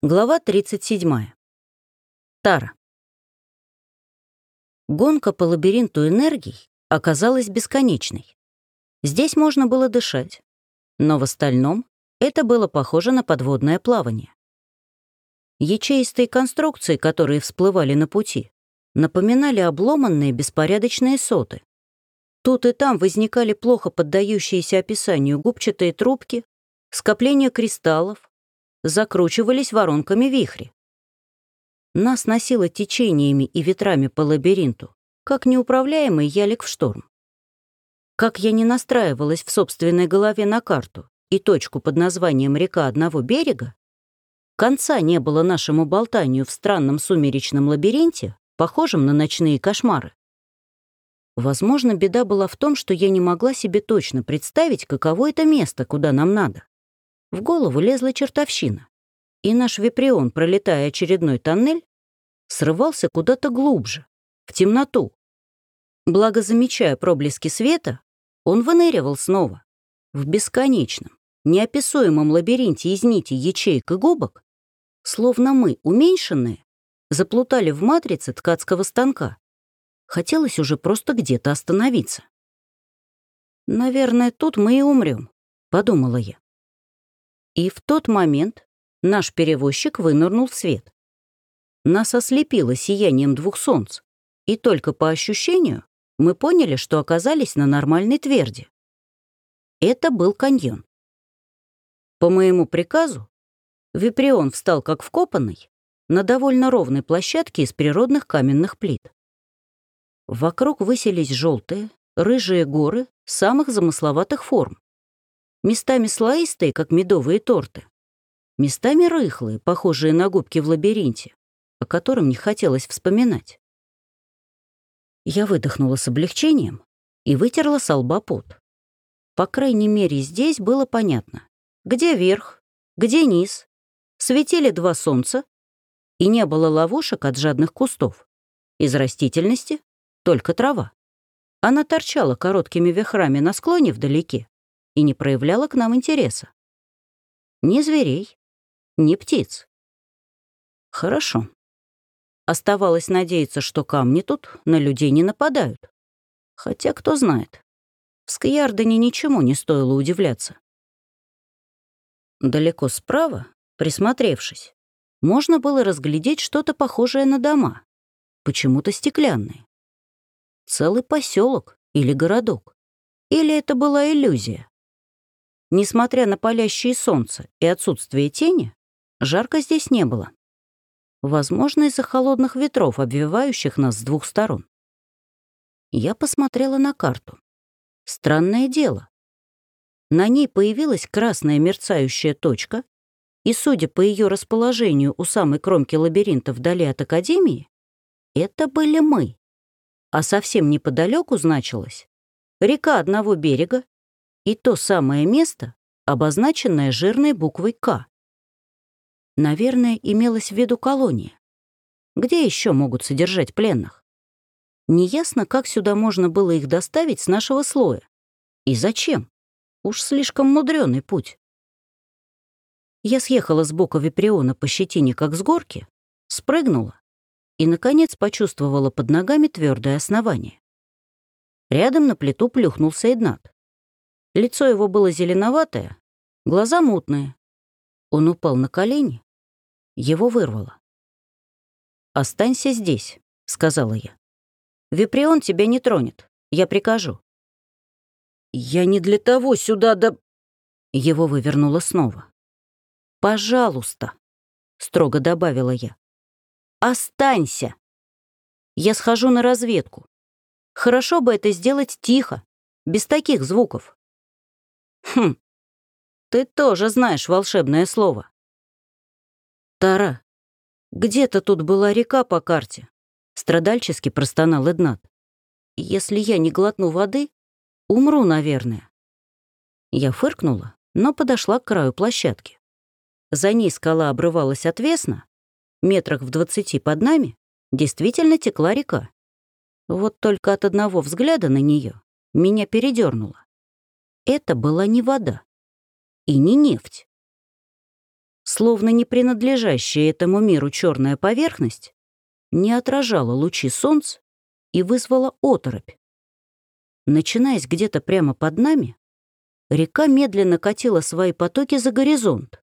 Глава 37. Тара. Гонка по лабиринту энергий оказалась бесконечной. Здесь можно было дышать, но в остальном это было похоже на подводное плавание. Ячеистые конструкции, которые всплывали на пути, напоминали обломанные беспорядочные соты. Тут и там возникали плохо поддающиеся описанию губчатые трубки, скопления кристаллов, закручивались воронками вихри. Нас носило течениями и ветрами по лабиринту, как неуправляемый ялик в шторм. Как я не настраивалась в собственной голове на карту и точку под названием «Река одного берега», конца не было нашему болтанию в странном сумеречном лабиринте, похожем на ночные кошмары. Возможно, беда была в том, что я не могла себе точно представить, каково это место, куда нам надо. В голову лезла чертовщина. И наш виприон, пролетая очередной тоннель, срывался куда-то глубже, в темноту. Благо, замечая проблески света, он выныривал снова. В бесконечном, неописуемом лабиринте из нитей, ячеек и губок, словно мы, уменьшенные, заплутали в матрице ткацкого станка. Хотелось уже просто где-то остановиться. «Наверное, тут мы и умрем», — подумала я. И в тот момент наш перевозчик вынырнул в свет. Нас ослепило сиянием двух солнц, и только по ощущению мы поняли, что оказались на нормальной тверди. Это был каньон. По моему приказу, Виприон встал как вкопанный на довольно ровной площадке из природных каменных плит. Вокруг высились желтые, рыжие горы самых замысловатых форм местами слоистые, как медовые торты, местами рыхлые, похожие на губки в лабиринте, о котором не хотелось вспоминать. Я выдохнула с облегчением и вытерла со лба пот. По крайней мере, здесь было понятно, где верх, где низ, светили два солнца, и не было ловушек от жадных кустов. Из растительности только трава. Она торчала короткими вихрами на склоне вдалеке, и не проявляла к нам интереса. Ни зверей, ни птиц. Хорошо. Оставалось надеяться, что камни тут на людей не нападают. Хотя кто знает. В Скьярдене ничему не стоило удивляться. Далеко справа, присмотревшись, можно было разглядеть что-то похожее на дома, почему-то стеклянные. Целый поселок или городок. Или это была иллюзия? Несмотря на палящее солнце и отсутствие тени, жарко здесь не было. Возможно, из-за холодных ветров, обвивающих нас с двух сторон. Я посмотрела на карту. Странное дело. На ней появилась красная мерцающая точка, и, судя по ее расположению у самой кромки лабиринта вдали от Академии, это были мы. А совсем неподалеку значилось река одного берега и то самое место, обозначенное жирной буквой «К». Наверное, имелось в виду колония. Где еще могут содержать пленных? Неясно, как сюда можно было их доставить с нашего слоя. И зачем? Уж слишком мудрёный путь. Я съехала с бока Виприона по щетине, как с горки, спрыгнула и, наконец, почувствовала под ногами твердое основание. Рядом на плиту плюхнулся Эднат. Лицо его было зеленоватое, глаза мутные. Он упал на колени. Его вырвало. «Останься здесь», — сказала я. «Виприон тебя не тронет. Я прикажу». «Я не для того сюда да...» Его вывернуло снова. «Пожалуйста», — строго добавила я. «Останься. Я схожу на разведку. Хорошо бы это сделать тихо, без таких звуков. Хм, ты тоже знаешь волшебное слово. Тара, где-то тут была река по карте. Страдальчески простонал Эднат. Если я не глотну воды, умру, наверное. Я фыркнула, но подошла к краю площадки. За ней скала обрывалась отвесно, метрах в двадцати под нами действительно текла река. Вот только от одного взгляда на нее меня передернуло. Это была не вода и не нефть. словно не принадлежащая этому миру черная поверхность, не отражала лучи солнца и вызвала оторопь. Начинаясь где-то прямо под нами, река медленно катила свои потоки за горизонт,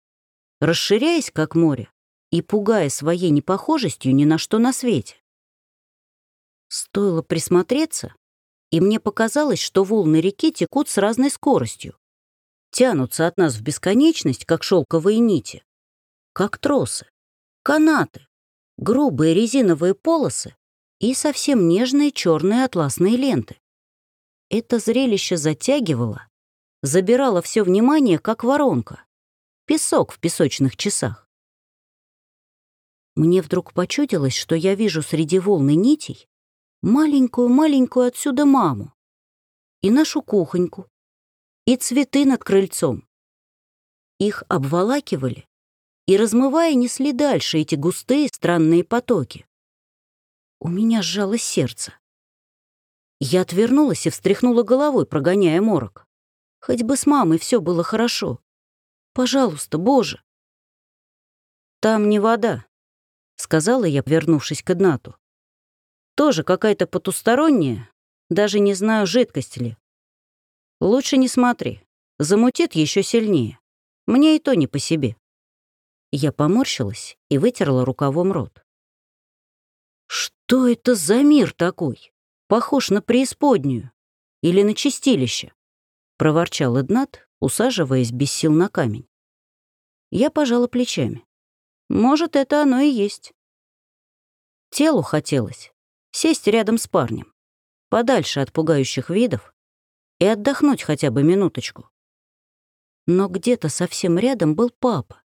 расширяясь как море и пугая своей непохожестью ни на что на свете. Стоило присмотреться, и мне показалось, что волны реки текут с разной скоростью, тянутся от нас в бесконечность, как шелковые нити, как тросы, канаты, грубые резиновые полосы и совсем нежные черные атласные ленты. Это зрелище затягивало, забирало все внимание, как воронка, песок в песочных часах. Мне вдруг почудилось, что я вижу среди волны нитей маленькую-маленькую отсюда маму и нашу кухоньку, и цветы над крыльцом. Их обволакивали и, размывая, несли дальше эти густые странные потоки. У меня сжалось сердце. Я отвернулась и встряхнула головой, прогоняя морок. Хоть бы с мамой все было хорошо. Пожалуйста, Боже. «Там не вода», — сказала я, вернувшись к Игнату. «Тоже какая-то потусторонняя, даже не знаю, жидкость ли. Лучше не смотри, замутит еще сильнее. Мне и то не по себе». Я поморщилась и вытерла рукавом рот. «Что это за мир такой? Похож на преисподнюю или на чистилище?» — проворчал Эднат, усаживаясь без сил на камень. Я пожала плечами. «Может, это оно и есть». Телу хотелось сесть рядом с парнем, подальше от пугающих видов, и отдохнуть хотя бы минуточку. Но где-то совсем рядом был папа.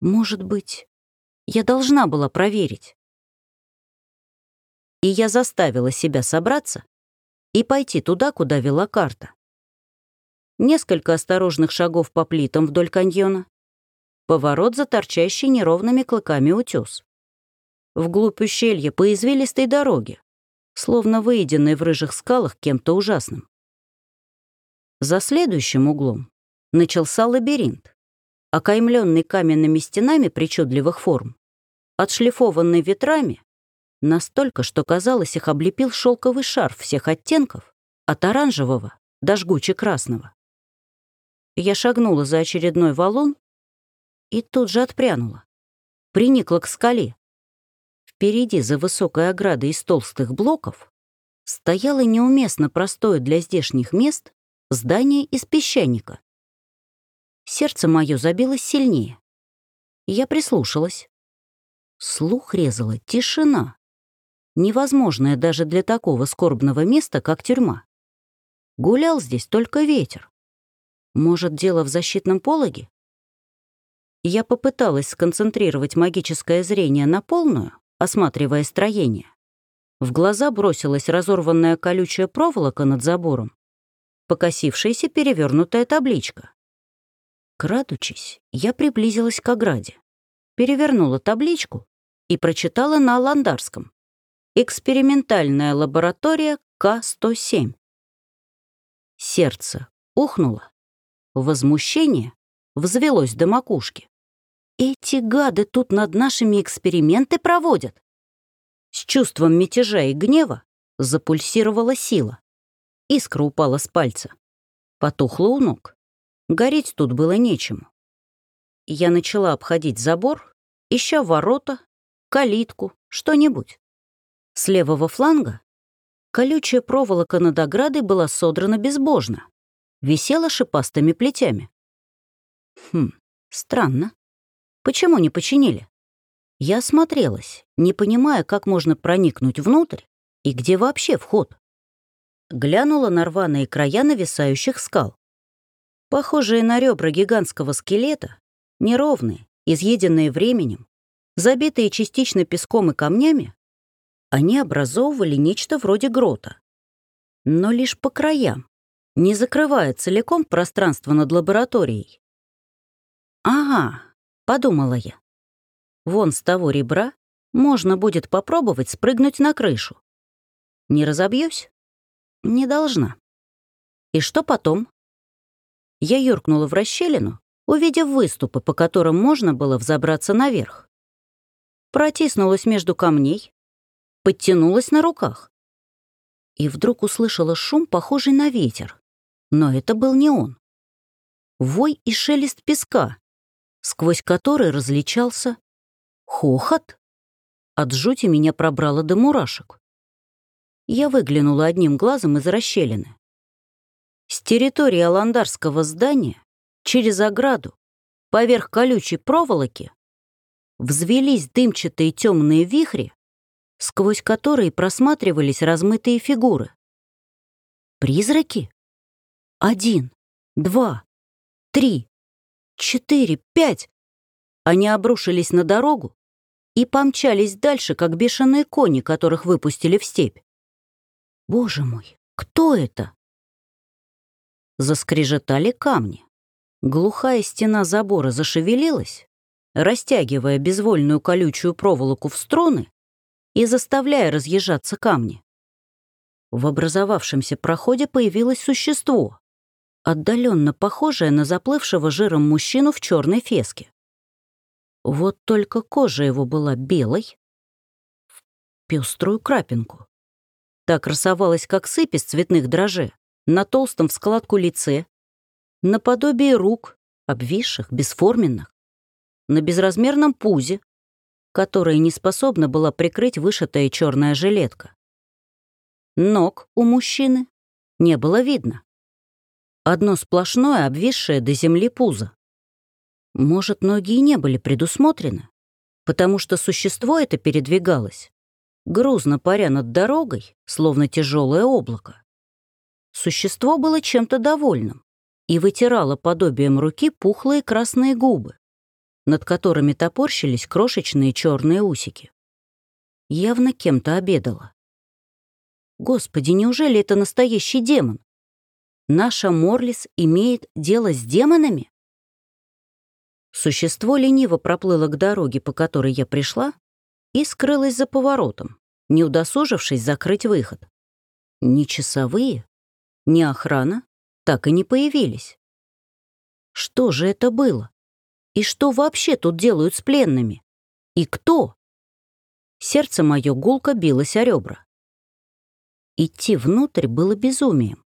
Может быть, я должна была проверить. И я заставила себя собраться и пойти туда, куда вела карта. Несколько осторожных шагов по плитам вдоль каньона, поворот за торчащий неровными клыками утес. Вглубь ущелья по извилистой дороге, словно выеденной в рыжих скалах кем-то ужасным. За следующим углом начался лабиринт окаймленный каменными стенами причудливых форм, отшлифованный ветрами, настолько, что, казалось, их облепил шелковый шарф всех оттенков, от оранжевого до жгуче-красного. Я шагнула за очередной валун и тут же отпрянула, приникла к скале. Впереди, за высокой оградой из толстых блоков, стояло неуместно простое для здешних мест здание из песчаника. Сердце мое забилось сильнее. Я прислушалась. Слух резала тишина, невозможная даже для такого скорбного места, как тюрьма. Гулял здесь только ветер. Может, дело в защитном пологе? Я попыталась сконцентрировать магическое зрение на полную, осматривая строение. В глаза бросилась разорванная колючая проволока над забором, покосившаяся перевернутая табличка. Крадучись, я приблизилась к ограде, перевернула табличку и прочитала на аландарском. «Экспериментальная лаборатория К-107». Сердце ухнуло. Возмущение взвелось до макушки. «Эти гады тут над нашими эксперименты проводят!» С чувством мятежа и гнева запульсировала сила. Искра упала с пальца. Потухла у ног. Гореть тут было нечему. Я начала обходить забор, ища ворота, калитку, что-нибудь. С левого фланга колючая проволока над оградой была содрана безбожно, висела шипастыми плетями. Хм, странно. Почему не починили? Я осмотрелась, не понимая, как можно проникнуть внутрь и где вообще вход. Глянула на рваные края нависающих скал. Похожие на ребра гигантского скелета, неровные, изъеденные временем, забитые частично песком и камнями, они образовывали нечто вроде грота. Но лишь по краям, не закрывая целиком пространство над лабораторией. «Ага», — подумала я. «Вон с того ребра можно будет попробовать спрыгнуть на крышу. Не разобьюсь? Не должна. И что потом? Я юркнула в расщелину увидев выступы, по которым можно было взобраться наверх. Протиснулась между камней, подтянулась на руках. И вдруг услышала шум, похожий на ветер. Но это был не он. Вой и шелест песка, сквозь который различался хохот. От жути меня пробрало до мурашек. Я выглянула одним глазом из расщелины. С территории Аландарского здания через ограду, поверх колючей проволоки, взвелись дымчатые темные вихри, сквозь которые просматривались размытые фигуры. Призраки? Один, два, три, четыре, пять. Они обрушились на дорогу и помчались дальше, как бешеные кони, которых выпустили в степь. Боже мой, кто это? Заскрежетали камни. Глухая стена забора зашевелилась, растягивая безвольную колючую проволоку в струны и заставляя разъезжаться камни. В образовавшемся проходе появилось существо, отдаленно похожее на заплывшего жиром мужчину в черной феске. Вот только кожа его была белой, в пеструю крапинку. Так красовалась, как сыпь из цветных дрожжей, на толстом в складку лице, наподобие рук, обвисших, бесформенных, на безразмерном пузе, которое не способна была прикрыть вышитая черная жилетка. Ног у мужчины не было видно. Одно сплошное, обвисшее до земли пузо. Может, ноги и не были предусмотрены, потому что существо это передвигалось, грузно паря над дорогой, словно тяжелое облако. Существо было чем-то довольным и вытирало подобием руки пухлые красные губы, над которыми топорщились крошечные черные усики. Явно кем-то обедала. Господи, неужели это настоящий демон? Наша Морлис имеет дело с демонами? Существо лениво проплыло к дороге, по которой я пришла, и скрылось за поворотом, не удосужившись закрыть выход. Ни часовые, ни охрана так и не появились. Что же это было? И что вообще тут делают с пленными? И кто? Сердце мое гулко билось о ребра. Идти внутрь было безумием.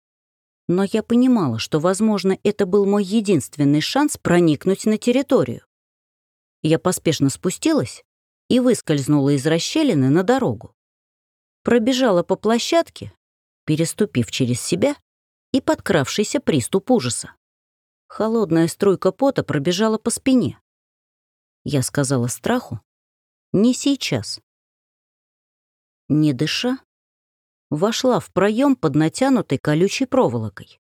Но я понимала, что, возможно, это был мой единственный шанс проникнуть на территорию. Я поспешно спустилась и выскользнула из расщелины на дорогу. Пробежала по площадке, переступив через себя, и подкравшийся приступ ужаса. Холодная струйка пота пробежала по спине. Я сказала страху «Не сейчас». Не дыша, вошла в проем под натянутой колючей проволокой.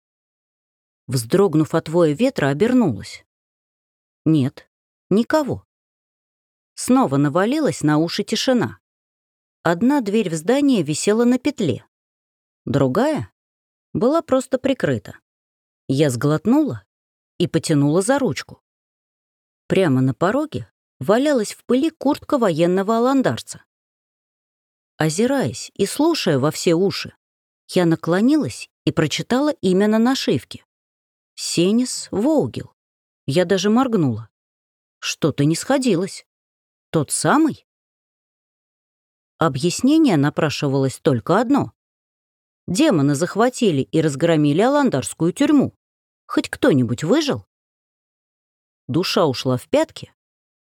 Вздрогнув от воя ветра, обернулась. Нет, никого. Снова навалилась на уши тишина. Одна дверь в здание висела на петле. Другая была просто прикрыта. Я сглотнула и потянула за ручку. Прямо на пороге валялась в пыли куртка военного аландарца. Озираясь и слушая во все уши, я наклонилась и прочитала имя на нашивке. Сенис Воугел. Я даже моргнула. Что-то не сходилось. Тот самый? Объяснение напрашивалось только одно. Демоны захватили и разгромили Аландарскую тюрьму. Хоть кто-нибудь выжил? Душа ушла в пятки,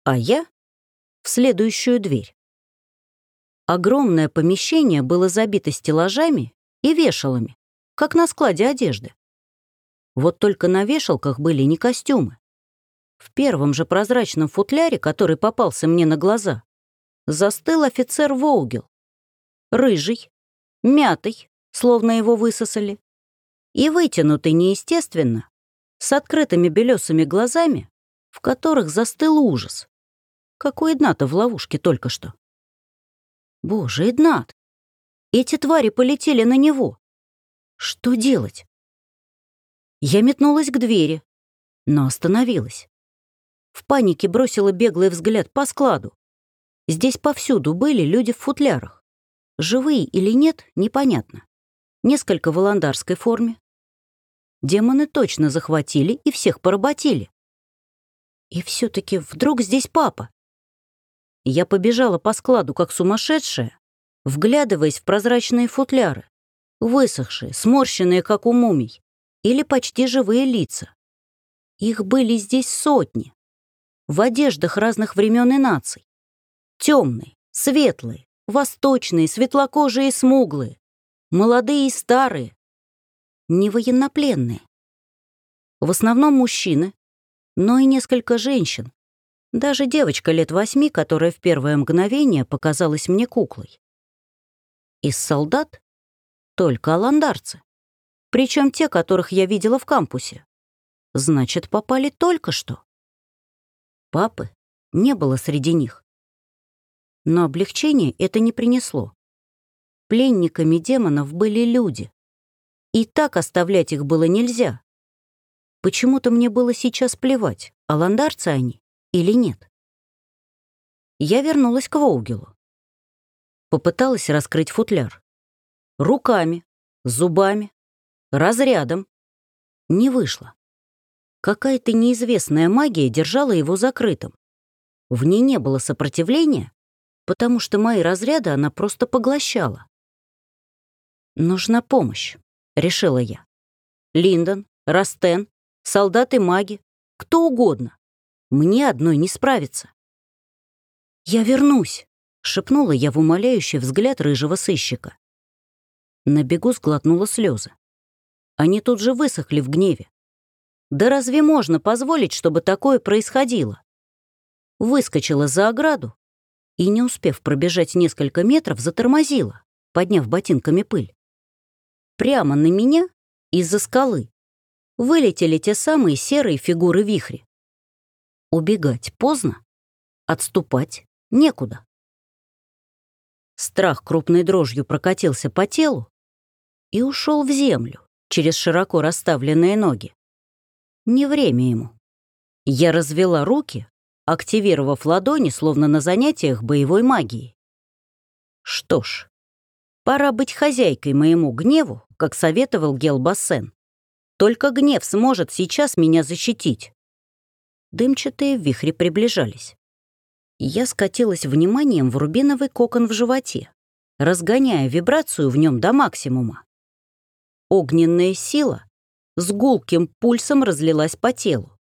а я — в следующую дверь. Огромное помещение было забито стеллажами и вешалами, как на складе одежды. Вот только на вешалках были не костюмы. В первом же прозрачном футляре, который попался мне на глаза, застыл офицер Воугел. Рыжий, мятый, словно его высосали, и вытянутый неестественно, с открытыми белесыми глазами, в которых застыл ужас. Какой Игната в ловушке только что. Боже, Игнат! Эти твари полетели на него. Что делать? Я метнулась к двери, но остановилась. В панике бросила беглый взгляд по складу. Здесь повсюду были люди в футлярах. Живые или нет, непонятно. Несколько в аландарской форме, Демоны точно захватили и всех поработили. И все таки вдруг здесь папа? Я побежала по складу, как сумасшедшая, вглядываясь в прозрачные футляры, высохшие, сморщенные, как у мумий, или почти живые лица. Их были здесь сотни, в одеждах разных времен и наций. Темные, светлые, восточные, светлокожие и смуглые, молодые и старые, не военнопленные. В основном мужчины, но и несколько женщин, даже девочка лет восьми, которая в первое мгновение показалась мне куклой. Из солдат только аландарцы, причем те, которых я видела в кампусе. Значит, попали только что. Папы не было среди них. Но облегчение это не принесло. Пленниками демонов были люди. И так оставлять их было нельзя. Почему-то мне было сейчас плевать, аландарцы они или нет. Я вернулась к Воугелу. Попыталась раскрыть футляр. Руками, зубами, разрядом. Не вышло. Какая-то неизвестная магия держала его закрытым. В ней не было сопротивления, потому что мои разряды она просто поглощала. «Нужна помощь», — решила я. «Линдон, Растен, солдаты-маги, кто угодно. Мне одной не справиться». «Я вернусь», — шепнула я в умоляющий взгляд рыжего сыщика. На бегу сглотнула слезы. Они тут же высохли в гневе. Да разве можно позволить, чтобы такое происходило? Выскочила за ограду и, не успев пробежать несколько метров, затормозила, подняв ботинками пыль. Прямо на меня из-за скалы вылетели те самые серые фигуры вихри. Убегать поздно, отступать некуда. Страх крупной дрожью прокатился по телу и ушел в землю через широко расставленные ноги. Не время ему. Я развела руки, активировав ладони, словно на занятиях боевой магии. Что ж, пора быть хозяйкой моему гневу, как советовал Гелбассен. Только гнев сможет сейчас меня защитить. Дымчатые вихри приближались. Я скатилась вниманием в рубиновый кокон в животе, разгоняя вибрацию в нем до максимума. Огненная сила с гулким пульсом разлилась по телу.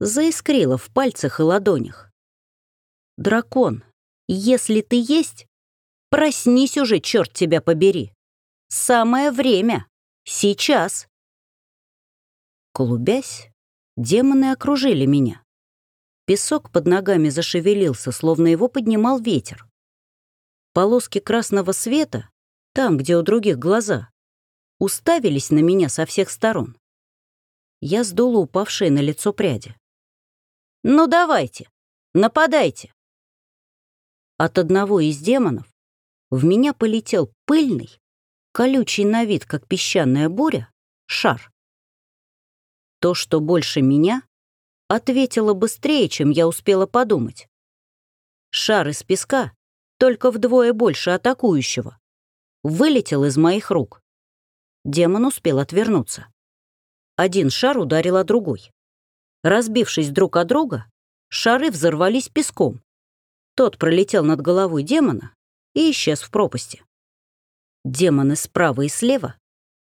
Заискрила в пальцах и ладонях. «Дракон, если ты есть, проснись уже, черт тебя побери! Самое время! Сейчас!» Клубясь, демоны окружили меня. Песок под ногами зашевелился, словно его поднимал ветер. Полоски красного света, там, где у других глаза, уставились на меня со всех сторон. Я сдула упавшие на лицо пряди. «Ну давайте, нападайте!» От одного из демонов в меня полетел пыльный, колючий на вид, как песчаная буря, шар. То, что больше меня, ответило быстрее, чем я успела подумать. Шар из песка, только вдвое больше атакующего, вылетел из моих рук. Демон успел отвернуться. Один шар ударил о другой. Разбившись друг о друга, шары взорвались песком. Тот пролетел над головой демона и исчез в пропасти. Демоны справа и слева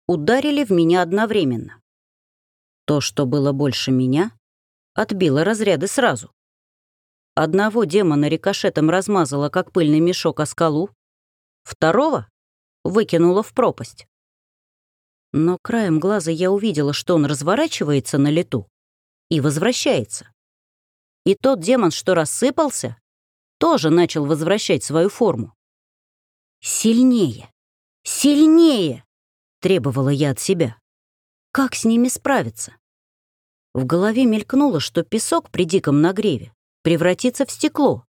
ударили в меня одновременно. То, что было больше меня, отбило разряды сразу. Одного демона рикошетом размазало, как пыльный мешок о скалу, второго выкинуло в пропасть но краем глаза я увидела, что он разворачивается на лету и возвращается. И тот демон, что рассыпался, тоже начал возвращать свою форму. «Сильнее! Сильнее!» — требовала я от себя. «Как с ними справиться?» В голове мелькнуло, что песок при диком нагреве превратится в стекло.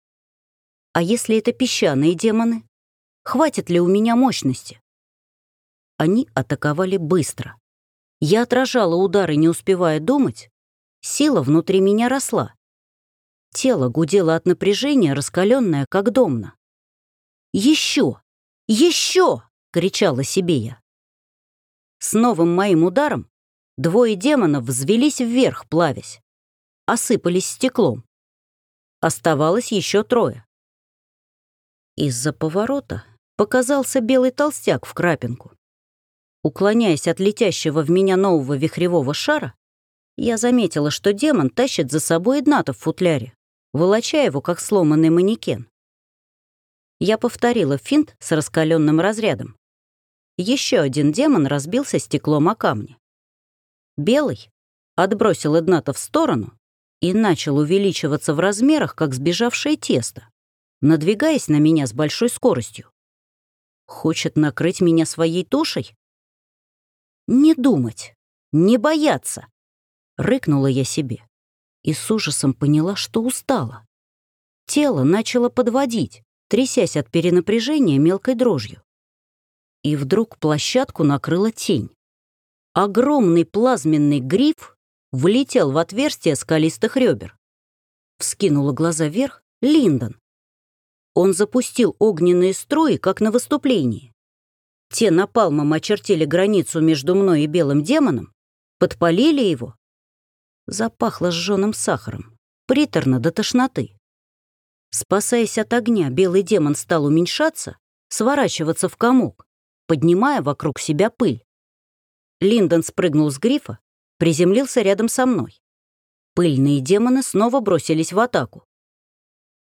А если это песчаные демоны? Хватит ли у меня мощности? Они атаковали быстро. Я отражала удары, не успевая думать. Сила внутри меня росла. Тело гудело от напряжения, раскаленное, как домна. «Еще! Еще!» — кричала себе я. С новым моим ударом двое демонов взвелись вверх, плавясь. осыпались стеклом. Оставалось еще трое. Из-за поворота показался белый толстяк в крапинку. Уклоняясь от летящего в меня нового вихревого шара, я заметила, что демон тащит за собой Игната в футляре, волоча его, как сломанный манекен. Я повторила финт с раскаленным разрядом. Еще один демон разбился стеклом о камни. Белый отбросил Игната в сторону и начал увеличиваться в размерах, как сбежавшее тесто, надвигаясь на меня с большой скоростью. Хочет накрыть меня своей тушей? Не думать, не бояться, рыкнула я себе и с ужасом поняла, что устала. Тело начало подводить, трясясь от перенапряжения мелкой дрожью. И вдруг площадку накрыла тень. Огромный плазменный гриф влетел в отверстие скалистых ребер. Вскинула глаза вверх Линдон. Он запустил огненные струи, как на выступлении. Те напалмом очертили границу между мной и белым демоном, подпалили его. Запахло сжёным сахаром, приторно до тошноты. Спасаясь от огня, белый демон стал уменьшаться, сворачиваться в комок, поднимая вокруг себя пыль. Линдон спрыгнул с грифа, приземлился рядом со мной. Пыльные демоны снова бросились в атаку.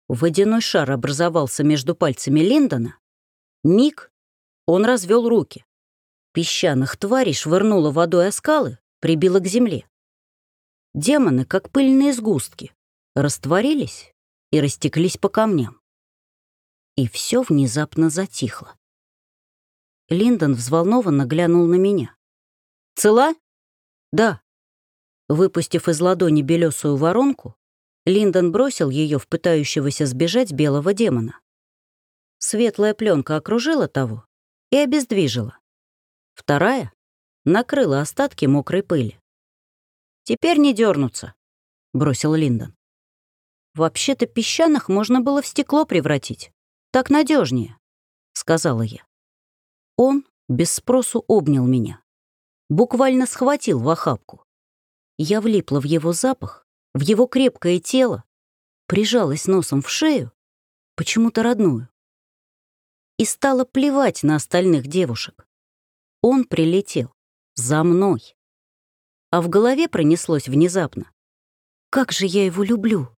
Водяной шар образовался между пальцами Линдона. Миг, он развел руки. Песчаных тварей швырнуло водой о скалы, прибило к земле. Демоны, как пыльные сгустки, растворились и растеклись по камням. И все внезапно затихло. Линдон взволнованно глянул на меня. «Цела?» «Да». Выпустив из ладони белесую воронку, Линдон бросил ее в пытающегося сбежать белого демона. Светлая пленка окружила того и обездвижила. Вторая накрыла остатки мокрой пыли. «Теперь не дернуться», — бросил Линдон. «Вообще-то песчаных можно было в стекло превратить. Так надежнее, сказала я. Он без спросу обнял меня. Буквально схватил в охапку. Я влипла в его запах, в его крепкое тело, прижалась носом в шею, почему-то родную, и стала плевать на остальных девушек. Он прилетел за мной. А в голове пронеслось внезапно. Как же я его люблю!